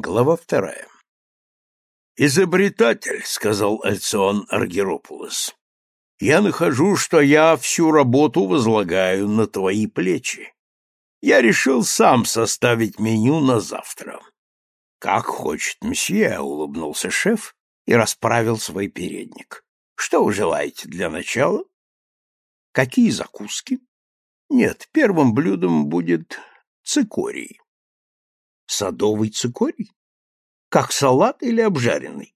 Глава вторая. «Изобретатель», — сказал Альцион Аргеропулос, — «я нахожу, что я всю работу возлагаю на твои плечи. Я решил сам составить меню на завтра». «Как хочет мсье», — улыбнулся шеф и расправил свой передник. «Что вы желаете для начала?» «Какие закуски?» «Нет, первым блюдом будет цикорий». Садовый цикорий? Как салат или обжаренный?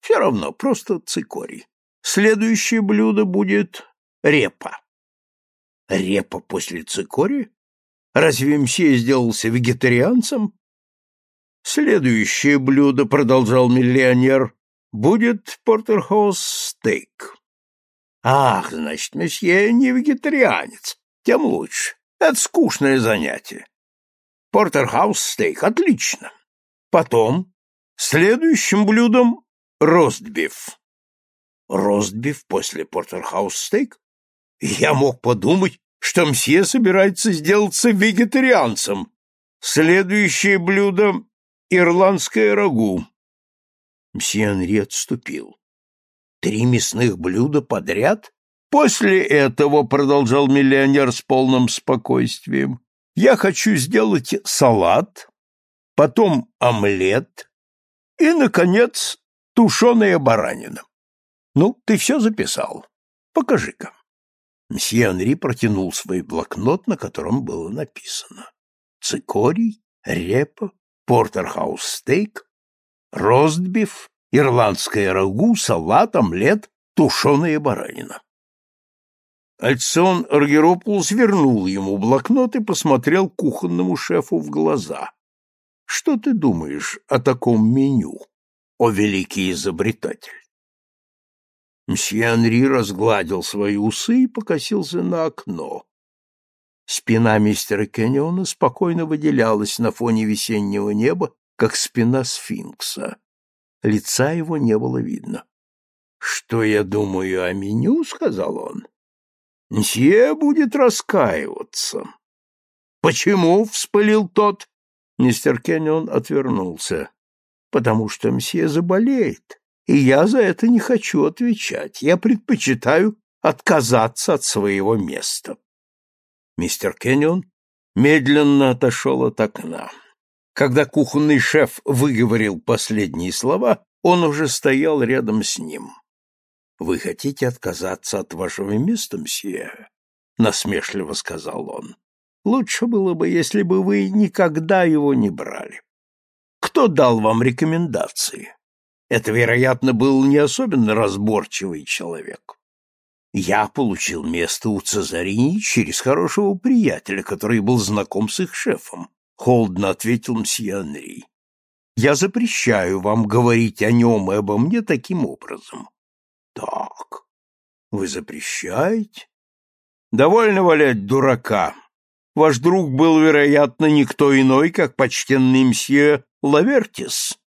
Все равно, просто цикорий. Следующее блюдо будет репа. Репа после цикория? Разве мсье сделался вегетарианцем? Следующее блюдо, продолжал миллионер, будет портерхаус стейк. Ах, значит, месье не вегетарианец. Тем лучше. Это скучное занятие. Портерхаус-стейк. Отлично. Потом, следующим блюдом ростбиф. Ростбиф после портерхаус-стейк? Я мог подумать, что мсье собирается сделаться вегетарианцем. Следующее блюдо — ирландское рагу. Мсье Анри отступил. Три мясных блюда подряд? После этого, — продолжал миллионер с полным спокойствием, я хочу сделать салат, потом омлет и, наконец, тушеная баранина. Ну, ты все записал. Покажи-ка. Мсье Анри протянул свой блокнот, на котором было написано. Цикорий, репа, портерхаус-стейк, ростбиф, ирландское рагу, салат, омлет, тушеная баранина. Альцион Аргеропулос вернул ему блокнот и посмотрел кухонному шефу в глаза. — Что ты думаешь о таком меню, о великий изобретатель? Мсье Анри разгладил свои усы и покосился на окно. Спина мистера Кенниона спокойно выделялась на фоне весеннего неба, как спина сфинкса. Лица его не было видно. — Что я думаю о меню? — сказал он. Мсье будет раскаиваться. Почему? вспылил тот. Мистер Кеннион отвернулся. Потому что мсье заболеет, и я за это не хочу отвечать. Я предпочитаю отказаться от своего места. Мистер Кеннион медленно отошел от окна. Когда кухонный шеф выговорил последние слова, он уже стоял рядом с ним. Вы хотите отказаться от вашего места, мсье? насмешливо сказал он. Лучше было бы, если бы вы никогда его не брали. Кто дал вам рекомендации? Это, вероятно, был не особенно разборчивый человек. Я получил место у Цезарини через хорошего приятеля, который был знаком с их шефом, холодно ответил мсье Анри. Я запрещаю вам говорить о нем и обо мне таким образом. Так, вы запрещаете? Довольно валять дурака. Ваш друг был, вероятно, никто иной, как почтенный мсье Лавертис,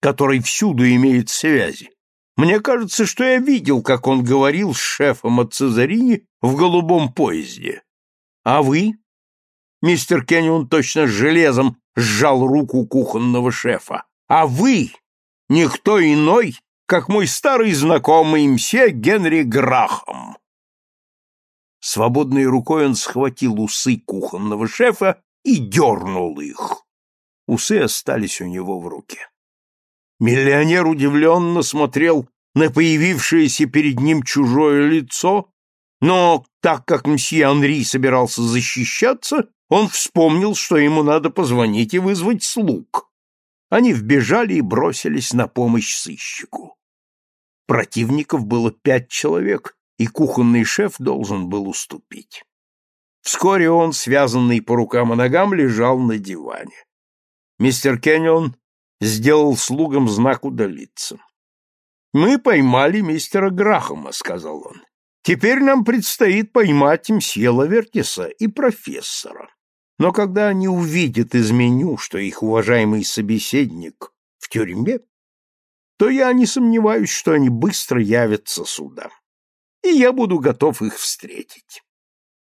который всюду имеет связи. Мне кажется, что я видел, как он говорил с шефом от Цезарини в голубом поезде. А вы? Мистер Кеннион точно железом сжал руку кухонного шефа. А вы? Никто иной, как мой старый знакомый мсье Генри Грахам. Свободной рукой он схватил усы кухонного шефа и дернул их. Усы остались у него в руке. Миллионер удивленно смотрел на появившееся перед ним чужое лицо, но так как мсье Анри собирался защищаться, он вспомнил, что ему надо позвонить и вызвать слуг. Они вбежали и бросились на помощь сыщику. Противников было пять человек, и кухонный шеф должен был уступить. Вскоре он, связанный по рукам и ногам, лежал на диване. Мистер Кеннион сделал слугам знак удалиться. «Мы поймали мистера Грахама», — сказал он. «Теперь нам предстоит поймать мсье Лавертиса и профессора. Но когда они увидят из меню, что их уважаемый собеседник в тюрьме, то я не сомневаюсь, что они быстро явятся сюда, и я буду готов их встретить.